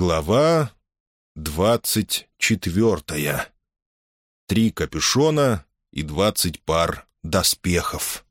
Глава двадцать четвертая. Три капюшона и двадцать пар доспехов.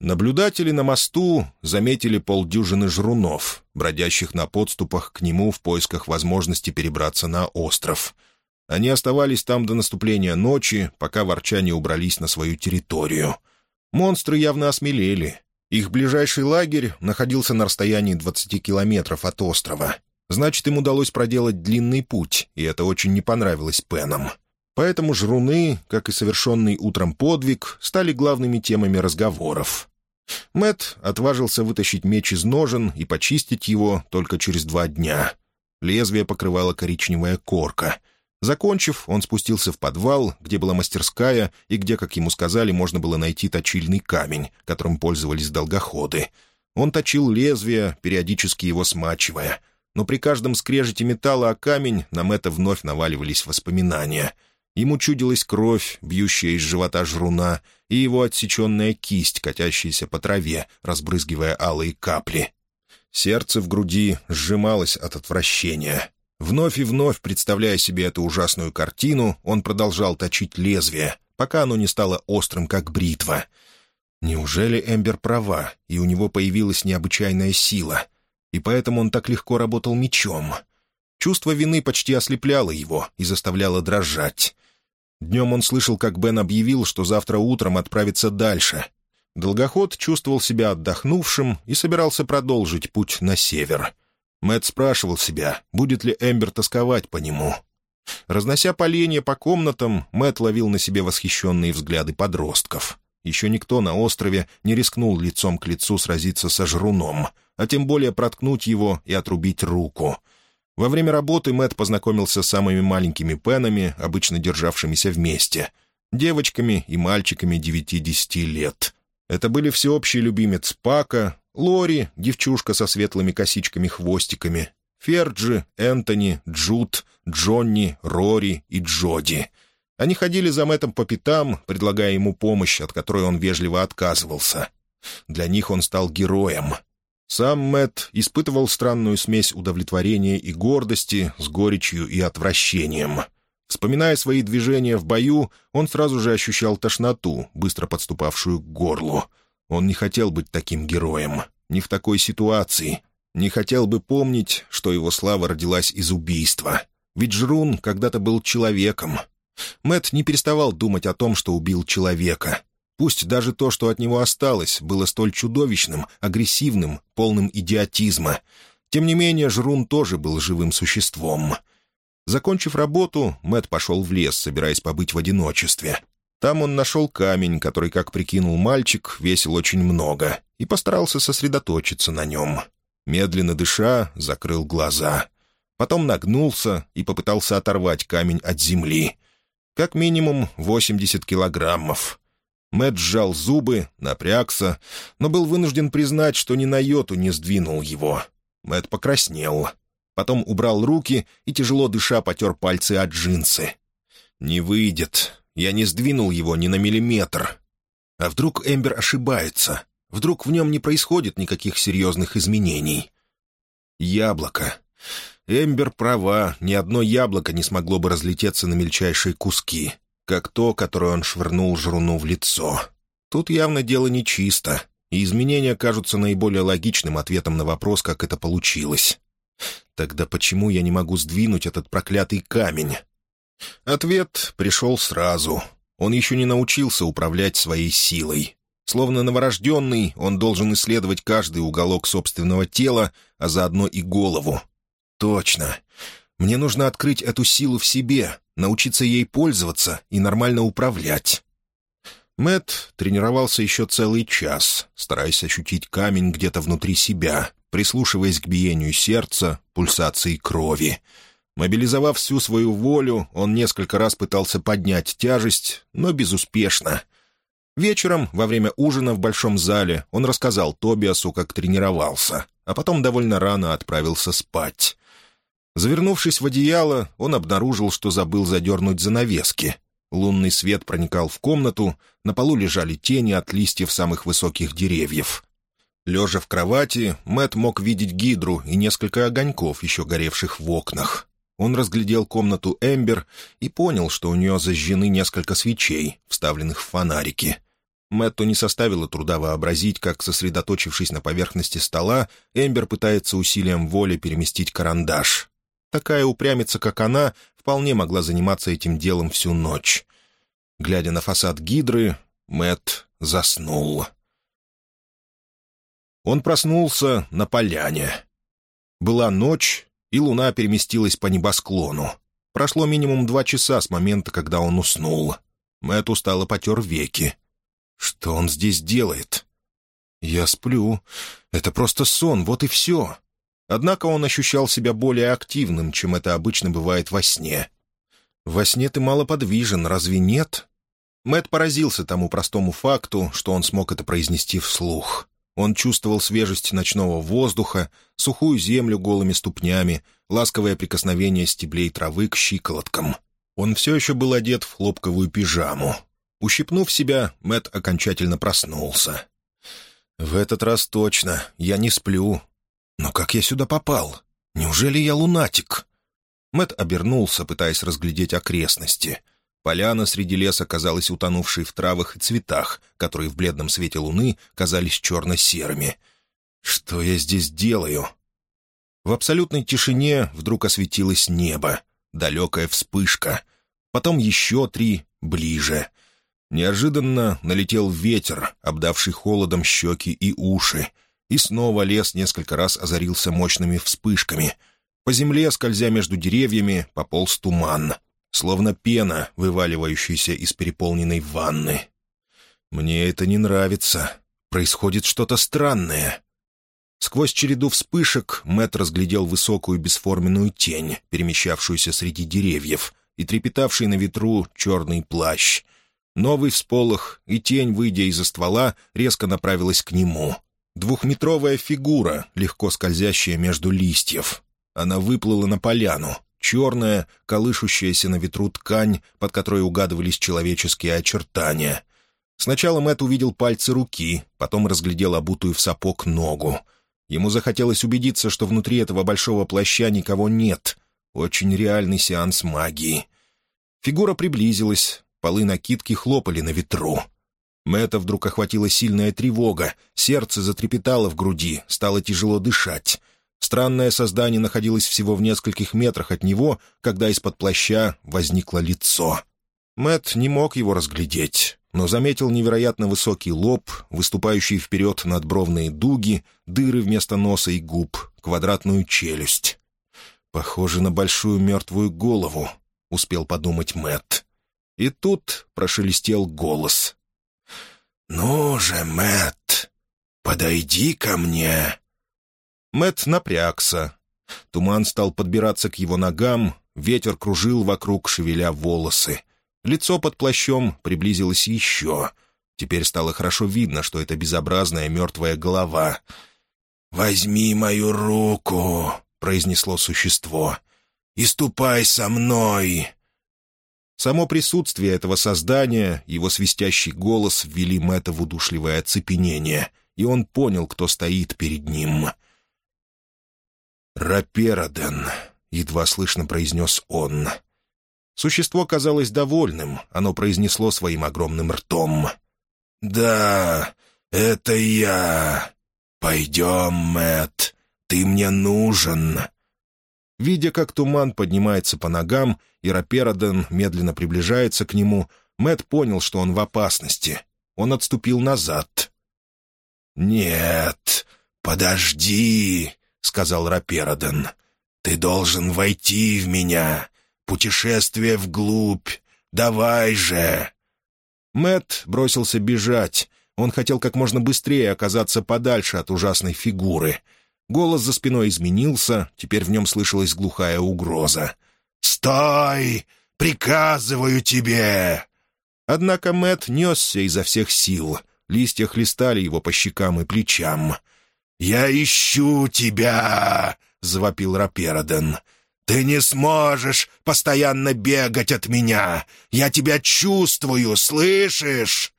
Наблюдатели на мосту заметили полдюжины жрунов, бродящих на подступах к нему в поисках возможности перебраться на остров. Они оставались там до наступления ночи, пока ворчане убрались на свою территорию. Монстры явно осмелели, их ближайший лагерь находился на расстоянии 20 километров от острова. Значит, им удалось проделать длинный путь, и это очень не понравилось Пенам. Поэтому жруны, как и совершенный утром подвиг, стали главными темами разговоров. Мэт отважился вытащить меч из ножен и почистить его только через два дня. Лезвие покрывала коричневая корка — Закончив, он спустился в подвал, где была мастерская и где, как ему сказали, можно было найти точильный камень, которым пользовались долгоходы. Он точил лезвие, периодически его смачивая. Но при каждом скрежете металла о камень на Мэтта вновь наваливались воспоминания. Ему чудилась кровь, бьющая из живота жруна, и его отсеченная кисть, катящаяся по траве, разбрызгивая алые капли. Сердце в груди сжималось от отвращения. Вновь и вновь, представляя себе эту ужасную картину, он продолжал точить лезвие, пока оно не стало острым, как бритва. Неужели Эмбер права, и у него появилась необычайная сила? И поэтому он так легко работал мечом. Чувство вины почти ослепляло его и заставляло дрожать. Днем он слышал, как Бен объявил, что завтра утром отправится дальше. Долгоход чувствовал себя отдохнувшим и собирался продолжить путь на север — Мэт спрашивал себя, будет ли Эмбер тосковать по нему. Разнося поленья по комнатам, Мэт ловил на себе восхищенные взгляды подростков. Еще никто на острове не рискнул лицом к лицу сразиться со жруном, а тем более проткнуть его и отрубить руку. Во время работы Мэт познакомился с самыми маленькими пенами, обычно державшимися вместе, девочками и мальчиками девяти-десяти лет. Это были всеобщий любимец Пака, Лори, девчушка со светлыми косичками-хвостиками, Ферджи, Энтони, Джуд, Джонни, Рори и Джоди. Они ходили за Мэттом по пятам, предлагая ему помощь, от которой он вежливо отказывался. Для них он стал героем. Сам Мэтт испытывал странную смесь удовлетворения и гордости с горечью и отвращением. Вспоминая свои движения в бою, он сразу же ощущал тошноту, быстро подступавшую к горлу — он не хотел быть таким героем, не в такой ситуации. Не хотел бы помнить, что его слава родилась из убийства. Ведь Жрун когда-то был человеком. Мэт не переставал думать о том, что убил человека. Пусть даже то, что от него осталось, было столь чудовищным, агрессивным, полным идиотизма. Тем не менее, Жрун тоже был живым существом. Закончив работу, Мэт пошел в лес, собираясь побыть в одиночестве. Там он нашел камень, который, как прикинул мальчик, весил очень много, и постарался сосредоточиться на нем. Медленно дыша, закрыл глаза. Потом нагнулся и попытался оторвать камень от земли. Как минимум 80 килограммов. Мэтт сжал зубы, напрягся, но был вынужден признать, что ни на йоту не сдвинул его. Мэтт покраснел. Потом убрал руки и, тяжело дыша, потер пальцы от джинсы. «Не выйдет. Я не сдвинул его ни на миллиметр. А вдруг Эмбер ошибается? Вдруг в нем не происходит никаких серьезных изменений? Яблоко. Эмбер права, ни одно яблоко не смогло бы разлететься на мельчайшие куски, как то, которое он швырнул жруну в лицо. Тут явно дело нечисто, и изменения кажутся наиболее логичным ответом на вопрос, как это получилось. Тогда почему я не могу сдвинуть этот проклятый камень? Ответ пришел сразу. Он еще не научился управлять своей силой. Словно новорожденный, он должен исследовать каждый уголок собственного тела, а заодно и голову. Точно. Мне нужно открыть эту силу в себе, научиться ей пользоваться и нормально управлять. Мэт тренировался еще целый час, стараясь ощутить камень где-то внутри себя, прислушиваясь к биению сердца, пульсации крови — Мобилизовав всю свою волю, он несколько раз пытался поднять тяжесть, но безуспешно. Вечером, во время ужина в большом зале, он рассказал Тобиасу, как тренировался, а потом довольно рано отправился спать. Завернувшись в одеяло, он обнаружил, что забыл задернуть занавески. Лунный свет проникал в комнату, на полу лежали тени от листьев самых высоких деревьев. Лежа в кровати, Мэт мог видеть гидру и несколько огоньков, еще горевших в окнах. Он разглядел комнату Эмбер и понял, что у нее зажжены несколько свечей, вставленных в фонарики. Мэтту не составило труда вообразить, как, сосредоточившись на поверхности стола, Эмбер пытается усилием воли переместить карандаш. Такая упрямица, как она, вполне могла заниматься этим делом всю ночь. Глядя на фасад гидры, Мэтт заснул. Он проснулся на поляне. Была ночь, и луна переместилась по небосклону. Прошло минимум два часа с момента, когда он уснул. Мэтт устало потер веки. Что он здесь делает? Я сплю. Это просто сон, вот и все. Однако он ощущал себя более активным, чем это обычно бывает во сне. «Во сне ты мало подвижен, разве нет?» Мэт поразился тому простому факту, что он смог это произнести вслух. Он чувствовал свежесть ночного воздуха, сухую землю голыми ступнями, ласковое прикосновение стеблей травы к щиколоткам. Он все еще был одет в хлопковую пижаму. Ущипнув себя, Мэт окончательно проснулся. «В этот раз точно. Я не сплю. Но как я сюда попал? Неужели я лунатик?» Мэт обернулся, пытаясь разглядеть окрестности — Поляна среди леса казалась утонувшей в травах и цветах, которые в бледном свете луны казались черно-серыми. «Что я здесь делаю?» В абсолютной тишине вдруг осветилось небо, далекая вспышка. Потом еще три, ближе. Неожиданно налетел ветер, обдавший холодом щеки и уши. И снова лес несколько раз озарился мощными вспышками. По земле, скользя между деревьями, пополз туман — словно пена, вываливающаяся из переполненной ванны. «Мне это не нравится. Происходит что-то странное». Сквозь череду вспышек Мэт разглядел высокую бесформенную тень, перемещавшуюся среди деревьев, и трепетавший на ветру черный плащ. Новый всполох, и тень, выйдя из-за ствола, резко направилась к нему. Двухметровая фигура, легко скользящая между листьев. Она выплыла на поляну, черная, колышущаяся на ветру ткань, под которой угадывались человеческие очертания. Сначала Мэт увидел пальцы руки, потом разглядел обутую в сапог ногу. Ему захотелось убедиться, что внутри этого большого плаща никого нет. Очень реальный сеанс магии. Фигура приблизилась, полы накидки хлопали на ветру. Мэтта вдруг охватила сильная тревога, сердце затрепетало в груди, стало тяжело дышать. Странное создание находилось всего в нескольких метрах от него, когда из-под плаща возникло лицо. Мэт не мог его разглядеть, но заметил невероятно высокий лоб, выступающие вперед надбровные дуги, дыры вместо носа и губ, квадратную челюсть. «Похоже на большую мертвую голову», — успел подумать Мэт. И тут прошелестел голос. «Ну же, Мэт, подойди ко мне!» Мэт напрягся. Туман стал подбираться к его ногам, ветер кружил вокруг, шевеля волосы. Лицо под плащом приблизилось еще. Теперь стало хорошо видно, что это безобразная мертвая голова. «Возьми мою руку», — произнесло существо, — «и ступай со мной». Само присутствие этого создания, его свистящий голос ввели Мэтта в удушливое оцепенение, и он понял, кто стоит перед ним — «Рапероден», — едва слышно произнес он. Существо казалось довольным, оно произнесло своим огромным ртом. «Да, это я. Пойдем, Мэт, ты мне нужен». Видя, как туман поднимается по ногам, и Рапероден медленно приближается к нему, Мэт понял, что он в опасности. Он отступил назад. «Нет, подожди!» — сказал Рапероден. «Ты должен войти в меня. Путешествие вглубь. Давай же!» Мэт бросился бежать. Он хотел как можно быстрее оказаться подальше от ужасной фигуры. Голос за спиной изменился, теперь в нем слышалась глухая угроза. «Стой! Приказываю тебе!» Однако Мэт несся изо всех сил. Листья хлестали его по щекам и плечам. «Я ищу тебя!» — завопил Рапероден. «Ты не сможешь постоянно бегать от меня! Я тебя чувствую, слышишь?»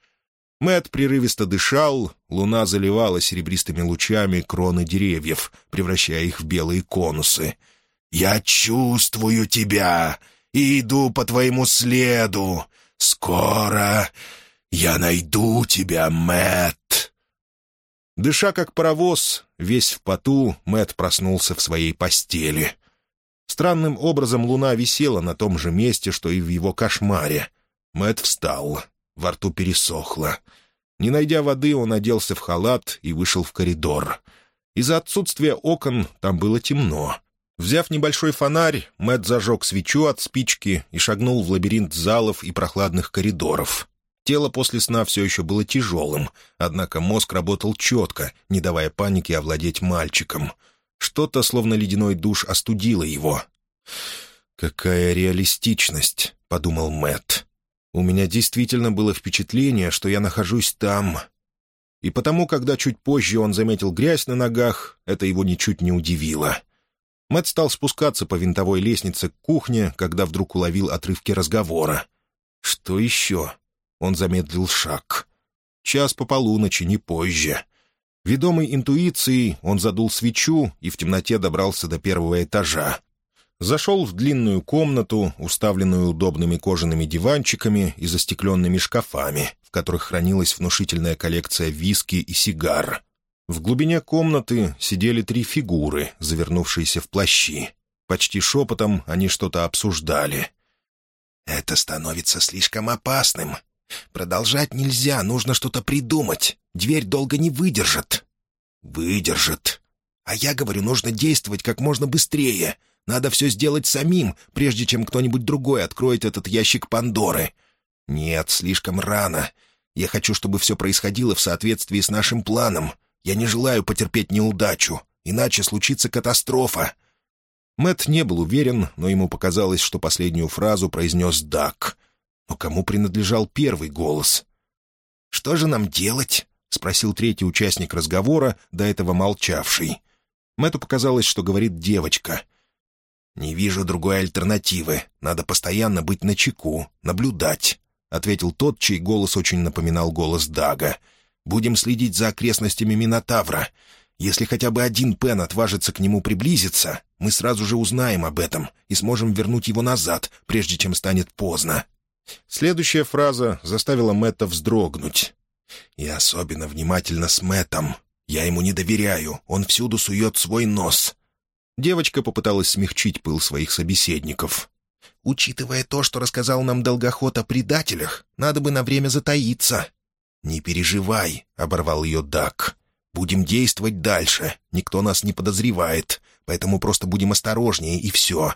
Мэт прерывисто дышал, луна заливала серебристыми лучами кроны деревьев, превращая их в белые конусы. «Я чувствую тебя и иду по твоему следу. Скоро я найду тебя, Мэт. Дыша как паровоз, весь в поту, Мэт проснулся в своей постели. Странным образом луна висела на том же месте, что и в его кошмаре. Мэт встал. Во рту пересохло. Не найдя воды, он оделся в халат и вышел в коридор. Из-за отсутствия окон там было темно. Взяв небольшой фонарь, Мэт зажег свечу от спички и шагнул в лабиринт залов и прохладных коридоров. Тело после сна все еще было тяжелым, однако мозг работал четко, не давая панике овладеть мальчиком. Что-то, словно ледяной душ, остудило его. «Какая реалистичность!» — подумал Мэт. У меня действительно было впечатление, что я нахожусь там. И потому, когда чуть позже он заметил грязь на ногах, это его ничуть не удивило. Мэтт стал спускаться по винтовой лестнице к кухне, когда вдруг уловил отрывки разговора. «Что еще?» Он замедлил шаг. Час по полуночи, не позже. Ведомый интуицией, он задул свечу и в темноте добрался до первого этажа. Зашел в длинную комнату, уставленную удобными кожаными диванчиками и застекленными шкафами, в которых хранилась внушительная коллекция виски и сигар. В глубине комнаты сидели три фигуры, завернувшиеся в плащи. Почти шепотом они что-то обсуждали. «Это становится слишком опасным. Продолжать нельзя, нужно что-то придумать. Дверь долго не выдержит». «Выдержит. А я говорю, нужно действовать как можно быстрее. Надо все сделать самим, прежде чем кто-нибудь другой откроет этот ящик Пандоры. Нет, слишком рано. Я хочу, чтобы все происходило в соответствии с нашим планом. Я не желаю потерпеть неудачу, иначе случится катастрофа». Мэт не был уверен, но ему показалось, что последнюю фразу произнес Дак. Кому принадлежал первый голос? «Что же нам делать?» — спросил третий участник разговора, до этого молчавший. Мэтту показалось, что говорит девочка. «Не вижу другой альтернативы. Надо постоянно быть начеку, наблюдать», — ответил тот, чей голос очень напоминал голос Дага. «Будем следить за окрестностями Минотавра. Если хотя бы один Пен отважится к нему приблизиться, мы сразу же узнаем об этом и сможем вернуть его назад, прежде чем станет поздно». Следующая фраза заставила Мэтта вздрогнуть. «И особенно внимательно с Мэттом. Я ему не доверяю, он всюду сует свой нос. Девочка попыталась смягчить пыл своих собеседников. «Учитывая то, что рассказал нам Долгоход о предателях, надо бы на время затаиться». «Не переживай», — оборвал ее Дак. «Будем действовать дальше. Никто нас не подозревает, поэтому просто будем осторожнее, и все.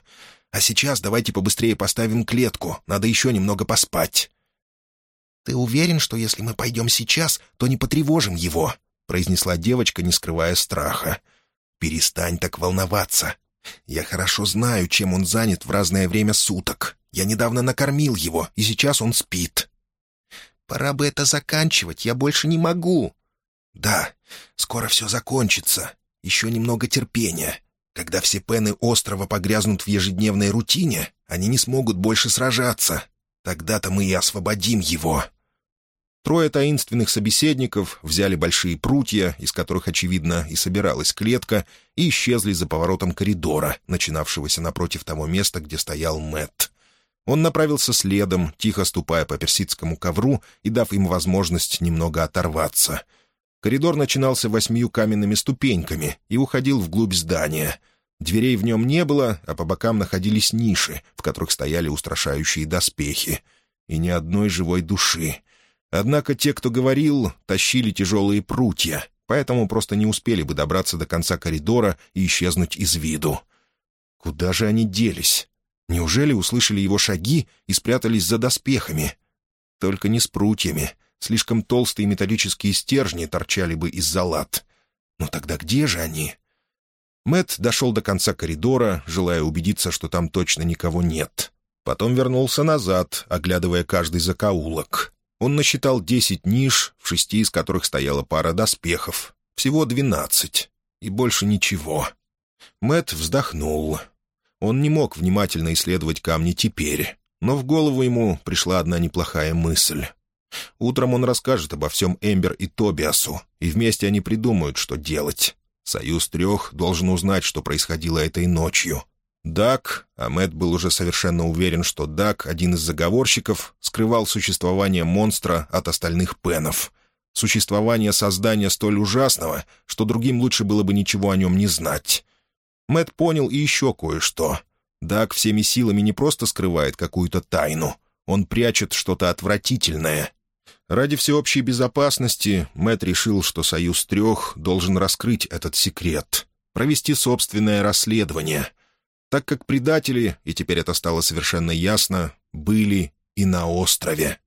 А сейчас давайте побыстрее поставим клетку, надо еще немного поспать». «Ты уверен, что если мы пойдем сейчас, то не потревожим его?» — произнесла девочка, не скрывая страха. «Перестань так волноваться. Я хорошо знаю, чем он занят в разное время суток. Я недавно накормил его, и сейчас он спит». «Пора бы это заканчивать, я больше не могу». «Да, скоро все закончится. Еще немного терпения. Когда все пены острова погрязнут в ежедневной рутине, они не смогут больше сражаться. Тогда-то мы и освободим его». Трое таинственных собеседников взяли большие прутья, из которых, очевидно, и собиралась клетка, и исчезли за поворотом коридора, начинавшегося напротив того места, где стоял Мэтт. Он направился следом, тихо ступая по персидскому ковру и дав им возможность немного оторваться. Коридор начинался восьмию каменными ступеньками и уходил вглубь здания. Дверей в нем не было, а по бокам находились ниши, в которых стояли устрашающие доспехи. И ни одной живой души — Однако те, кто говорил, тащили тяжелые прутья, поэтому просто не успели бы добраться до конца коридора и исчезнуть из виду. Куда же они делись? Неужели услышали его шаги и спрятались за доспехами? Только не с прутьями. Слишком толстые металлические стержни торчали бы из-за лад. Но тогда где же они? Мэт дошел до конца коридора, желая убедиться, что там точно никого нет. Потом вернулся назад, оглядывая каждый закоулок. Он насчитал десять ниш, в шести из которых стояла пара доспехов. Всего двенадцать. И больше ничего. Мэт вздохнул. Он не мог внимательно исследовать камни теперь, но в голову ему пришла одна неплохая мысль. Утром он расскажет обо всем Эмбер и Тобиасу, и вместе они придумают, что делать. Союз трех должен узнать, что происходило этой ночью. Дак, а Мэтт был уже совершенно уверен, что Дак, один из заговорщиков, скрывал существование монстра от остальных пенов. Существование создания столь ужасного, что другим лучше было бы ничего о нем не знать. Мэтт понял и еще кое-что. Дак всеми силами не просто скрывает какую-то тайну, он прячет что-то отвратительное. Ради всеобщей безопасности Мэтт решил, что «Союз трех» должен раскрыть этот секрет, провести собственное расследование — так как предатели, и теперь это стало совершенно ясно, были и на острове.